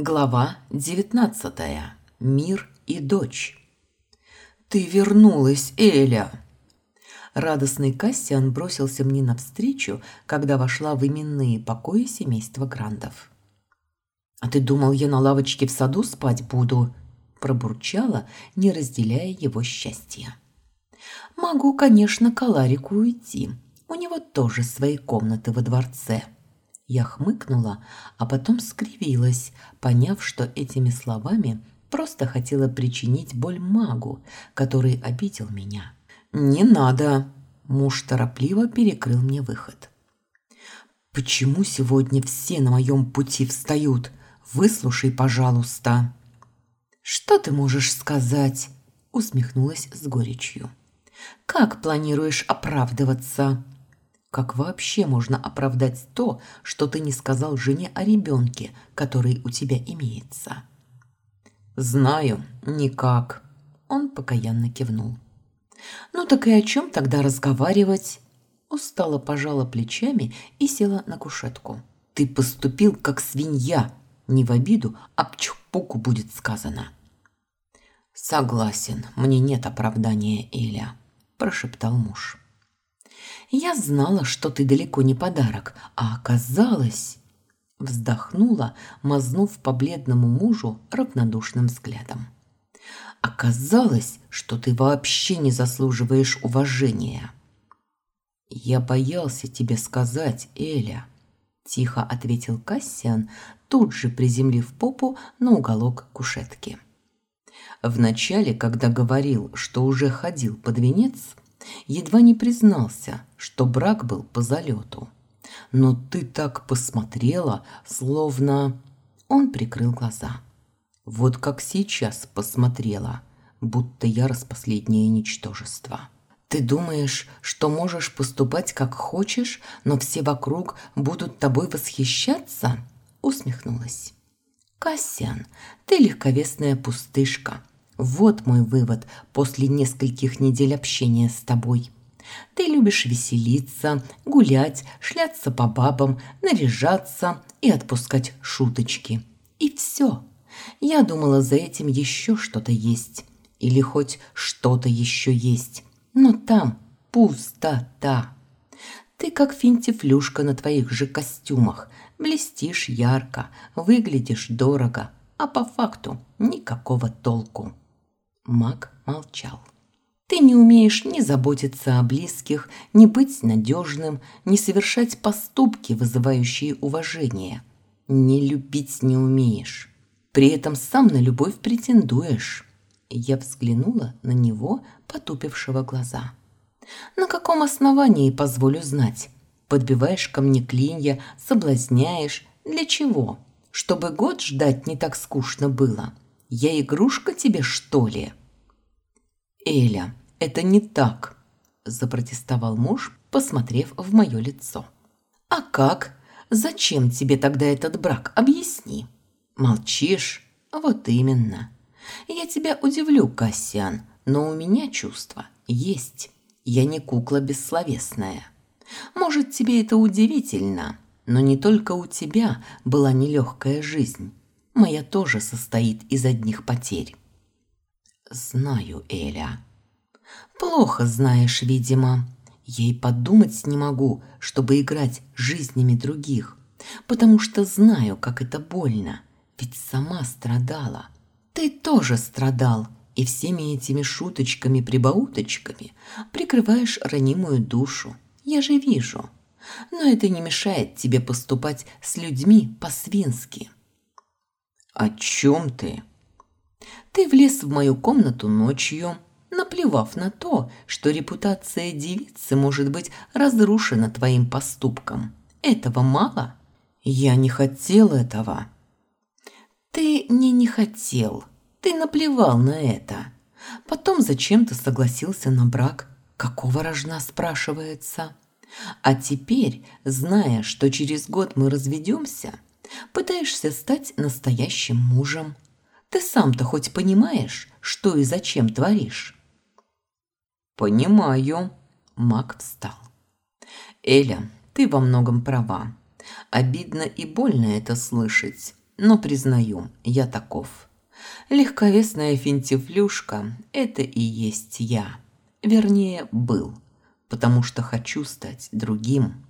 Глава 19. Мир и дочь. Ты вернулась, Эля. Радостный Кассиан бросился мне навстречу, когда вошла в именные покои семейства Грандов. А ты думал, я на лавочке в саду спать буду? пробурчала, не разделяя его счастья. Могу, конечно, к Аларику уйти. У него тоже свои комнаты во дворце. Я хмыкнула, а потом скривилась, поняв, что этими словами просто хотела причинить боль магу, который обидел меня. «Не надо!» – муж торопливо перекрыл мне выход. «Почему сегодня все на моем пути встают? Выслушай, пожалуйста!» «Что ты можешь сказать?» – усмехнулась с горечью. «Как планируешь оправдываться?» Как вообще можно оправдать то, что ты не сказал жене о ребенке, который у тебя имеется? Знаю, никак. Он покаянно кивнул. Ну так и о чем тогда разговаривать? Устала пожала плечами и села на кушетку. Ты поступил как свинья, не в обиду, а к чпуку будет сказано. Согласен, мне нет оправдания, Эля, прошептал муж. Я знала, что ты далеко не подарок, а оказалось...» Вздохнула, мазнув по бледному мужу равнодушным взглядом. «Оказалось, что ты вообще не заслуживаешь уважения». «Я боялся тебе сказать, Эля», – тихо ответил Кассиан, тут же приземлив попу на уголок кушетки. Вначале, когда говорил, что уже ходил под венец, едва не признался, что брак был по залету. Но ты так посмотрела, словно... Он прикрыл глаза. Вот как сейчас посмотрела, будто я распоследнее ничтожество. Ты думаешь, что можешь поступать как хочешь, но все вокруг будут тобой восхищаться? Усмехнулась. Кассиан, ты легковесная пустышка. Вот мой вывод после нескольких недель общения с тобой. Ты любишь веселиться, гулять, шляться по бабам, наряжаться и отпускать шуточки. И все. Я думала, за этим еще что-то есть. Или хоть что-то еще есть. Но там пустота. Ты как финтифлюшка на твоих же костюмах. Блестишь ярко, выглядишь дорого, а по факту никакого толку. Мак молчал. Ты не умеешь ни заботиться о близких, ни быть надежным, ни совершать поступки, вызывающие уважение. Не любить не умеешь. При этом сам на любовь претендуешь. Я взглянула на него, потупившего глаза. На каком основании, позволю знать? Подбиваешь ко мне клинья, соблазняешь. Для чего? Чтобы год ждать не так скучно было. Я игрушка тебе, что ли?» «Эля, это не так», – запротестовал муж, посмотрев в мое лицо. «А как? Зачем тебе тогда этот брак? Объясни». «Молчишь? Вот именно. Я тебя удивлю, Кассиан, но у меня чувства есть. Я не кукла бессловесная. Может, тебе это удивительно, но не только у тебя была нелегкая жизнь. Моя тоже состоит из одних потерь. Знаю, Эля. Плохо знаешь, видимо. Я и подумать не могу, чтобы играть жизнями других, потому что знаю, как это больно, ведь сама страдала. Ты тоже страдал, и всеми этими шуточками-прибауточками прикрываешь ранимую душу. Я же вижу. Но это не мешает тебе поступать с людьми по-свински. «О чем ты?» Ты влез в мою комнату ночью, наплевав на то, что репутация девицы может быть разрушена твоим поступком. Этого мало? Я не хотел этого. Ты не не хотел. Ты наплевал на это. Потом зачем ты согласился на брак? Какого рожна, спрашивается? А теперь, зная, что через год мы разведемся, пытаешься стать настоящим мужем. Ты сам-то хоть понимаешь, что и зачем творишь?» «Понимаю», – Мак встал. «Эля, ты во многом права. Обидно и больно это слышать. но признаю, я таков. Легковесная финтифлюшка – это и есть я. Вернее, был, потому что хочу стать другим.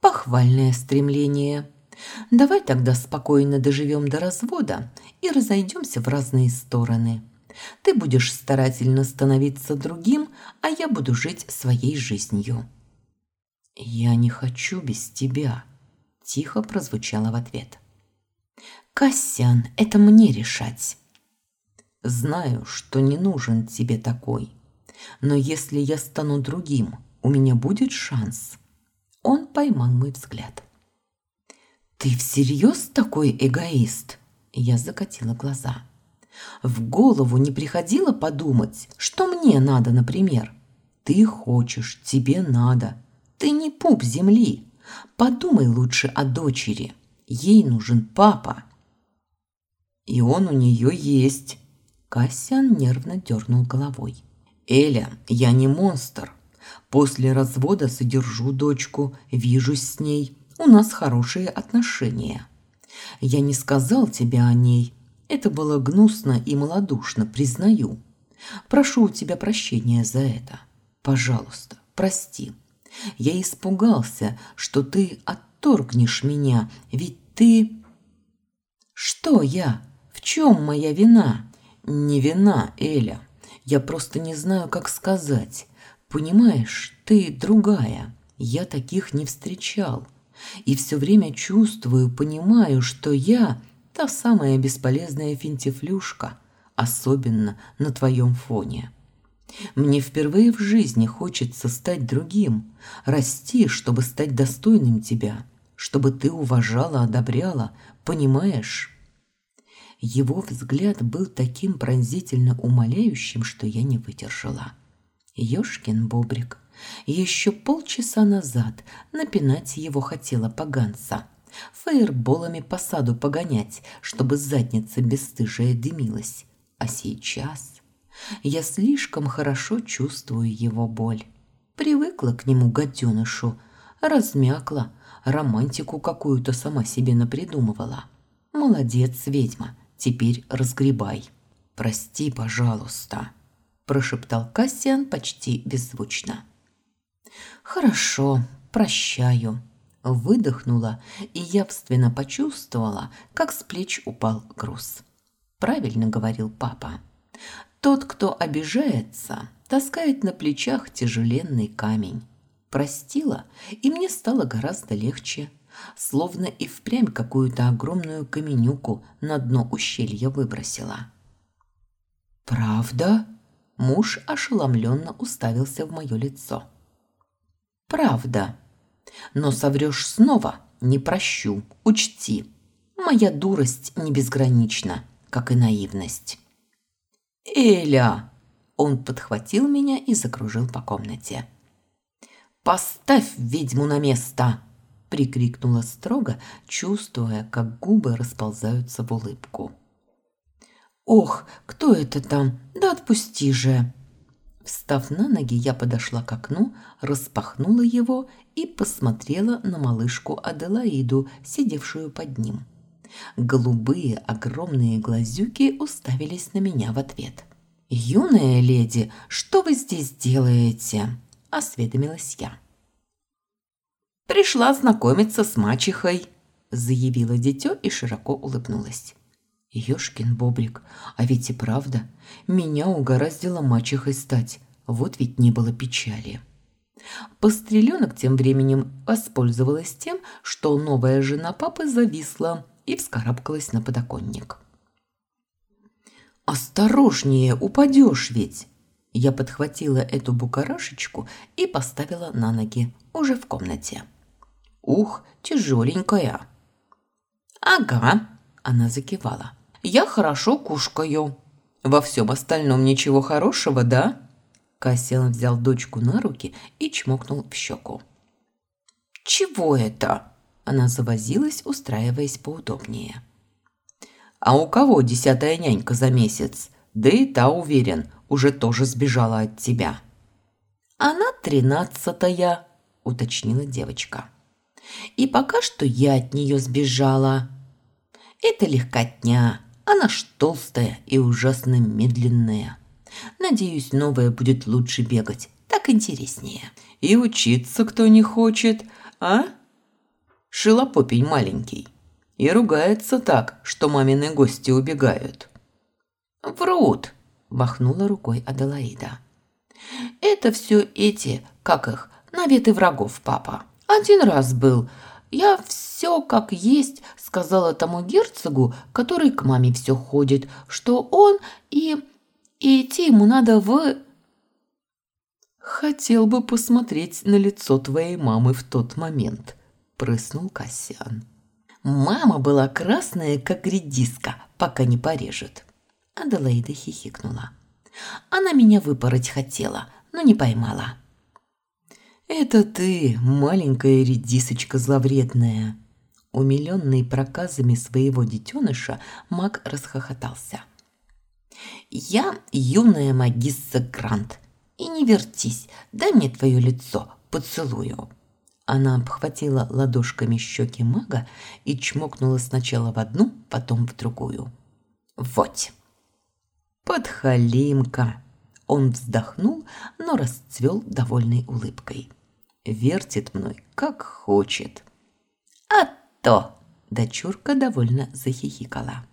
Похвальное стремление. Давай тогда спокойно доживем до развода и разойдемся в разные стороны. Ты будешь старательно становиться другим, а я буду жить своей жизнью. Я не хочу без тебя, тихо прозвучало в ответ. Касян, это мне решать. Знаю, что не нужен тебе такой. Но если я стану другим, у меня будет шанс. Он поймал мой взгляд. Ты всерьез такой эгоист? Я закатила глаза. В голову не приходило подумать, что мне надо, например. Ты хочешь, тебе надо. Ты не пуп земли. Подумай лучше о дочери. Ей нужен папа. И он у нее есть. Кассиан нервно дернул головой. Эля, я не монстр. После развода содержу дочку, вижусь с ней. У нас хорошие отношения. Я не сказал тебе о ней, это было гнусно и малодушно, признаю. Прошу у тебя прощения за это. Пожалуйста, прости. Я испугался, что ты отторгнешь меня, ведь ты... Что я? В чем моя вина? Не вина, Эля. Я просто не знаю, как сказать. Понимаешь, ты другая. Я таких не встречал. И все время чувствую, понимаю, что я Та самая бесполезная финтифлюшка, особенно на твоем фоне. Мне впервые в жизни хочется стать другим, расти, чтобы стать достойным тебя, чтобы ты уважала, одобряла, понимаешь? Его взгляд был таким пронзительно умоляющим, что я не выдержала. Ёшкин бобрик. Еще полчаса назад напинать его хотела поганца – фаерболами по саду погонять, чтобы задница бесстыжая дымилась. А сейчас я слишком хорошо чувствую его боль. Привыкла к нему гаденышу, размякла, романтику какую-то сама себе напридумывала. Молодец, ведьма, теперь разгребай. Прости, пожалуйста, прошептал Кассиан почти беззвучно. Хорошо, прощаю выдохнула и явственно почувствовала, как с плеч упал груз. Правильно говорил папа. Тот, кто обижается, таскает на плечах тяжеленный камень. Простила, и мне стало гораздо легче, словно и впрямь какую-то огромную каменюку на дно ущелья выбросила. «Правда?» Муж ошеломленно уставился в мое лицо. «Правда», но соврёшь снова, не прощу, учти. Моя дурость не безгранична, как и наивность. «Эля!» Он подхватил меня и закружил по комнате. «Поставь ведьму на место!» прикрикнула строго, чувствуя, как губы расползаются в улыбку. «Ох, кто это там? Да отпусти же!» Встав на ноги, я подошла к окну, распахнула его и посмотрела на малышку Аделаиду, сидевшую под ним. Голубые огромные глазюки уставились на меня в ответ. «Юная леди, что вы здесь делаете?» – осведомилась я. «Пришла знакомиться с мачехой», – заявила дитё и широко улыбнулась. Ёшкин бобрик, а ведь и правда, меня угораздило мачехой стать, вот ведь не было печали. Постреленок тем временем воспользовалась тем, что новая жена папы зависла и вскарабкалась на подоконник. «Осторожнее, упадешь ведь!» Я подхватила эту букарашечку и поставила на ноги, уже в комнате. «Ух, тяжеленькая!» «Ага», – она закивала. Я хорошо кушкаю. Во всем остальном ничего хорошего, да?» Кассиан взял дочку на руки и чмокнул в щеку. «Чего это?» Она завозилась, устраиваясь поудобнее. «А у кого десятая нянька за месяц? Да и та, уверен, уже тоже сбежала от тебя». «Она тринадцатая», – уточнила девочка. «И пока что я от нее сбежала». Это легкотня, она ж толстая и ужасно медленная. Надеюсь, новая будет лучше бегать, так интереснее. И учиться кто не хочет, а? Шилопопень маленький. И ругается так, что мамины гости убегают. Врут, махнула рукой Аделаида. Это все эти, как их, наветы врагов, папа. Один раз был. Я все как есть сказала тому герцогу, который к маме все ходит, что он и... и идти ему надо в... «Хотел бы посмотреть на лицо твоей мамы в тот момент», – прыснул Кассиан. «Мама была красная, как редиска, пока не порежет». Аделаида хихикнула. Она меня выпороть хотела, но не поймала. «Это ты, маленькая редисочка зловредная!» Умиленный проказами своего детеныша, маг расхохотался. «Я юная магисса Грант, и не вертись, дай мне твое лицо, поцелую». Она обхватила ладошками щеки мага и чмокнула сначала в одну, потом в другую. «Вот!» «Подхалимка!» Он вздохнул, но расцвел довольной улыбкой. «Вертит мной, как хочет». «А то!» – дочурка довольно захихикала.